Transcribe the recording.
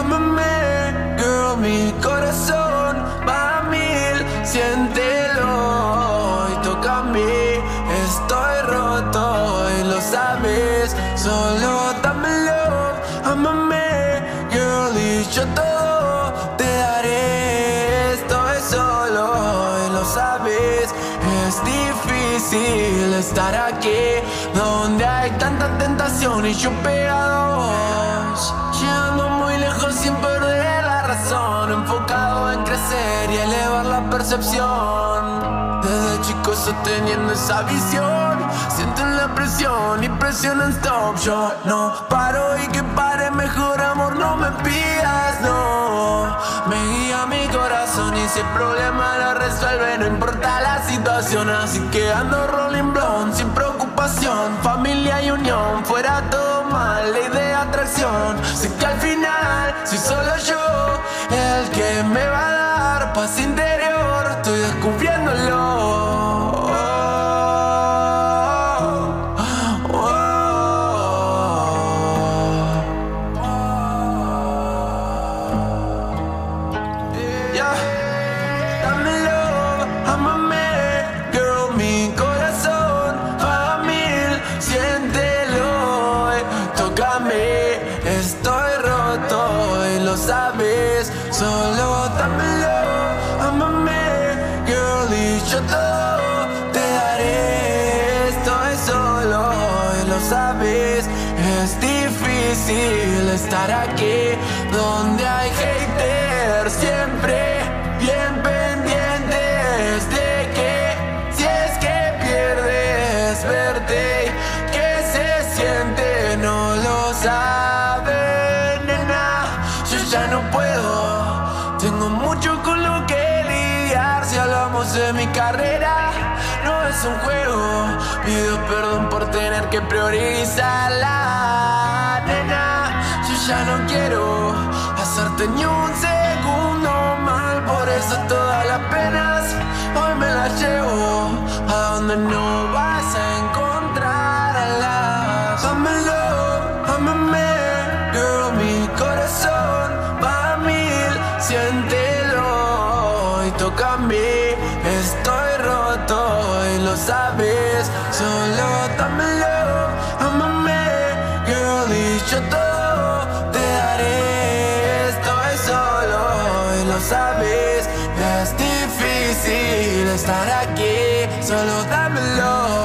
Llámame, girl, mi corazón va a mil, siéntelo y toca a mí. Estoy roto y lo sabes, solo dámelo, amame, girl, y yo todo te daré. Estoy solo y lo sabes, es difícil estar aquí donde hay tanta tentación y yo pegados. Yeah enfocado en crecer y elevar la percepción. Desde chico sosteniendo esa visión, sienten la presión y presionan stop. Yo no paro y que pare, mejor amor, no me pidas, no. Me guía mi corazón y si el problema lo resuelve, no importa la situación. Así que ando rolling blonde sin preocupación, familia y unión, fuera todo mal, ley de atracción. Sé que al final, si solo yo, lo sabes, solo dame love, amame, girl, y yo todo te daré, estoy solo y lo sabes, es difícil estar aquí donde hay haters siempre si hablamos de mi carrera. No es un juego. Pido perdón por tener que priorizarla nena. Yo ya no quiero hacerte ni un segundo mal. Por eso todas estoy roto y lo sabes, solo dámelo, amame, girl, y yo todo. Te daré, estoy solo y lo sabes, es difícil estar aquí, solo dámelo.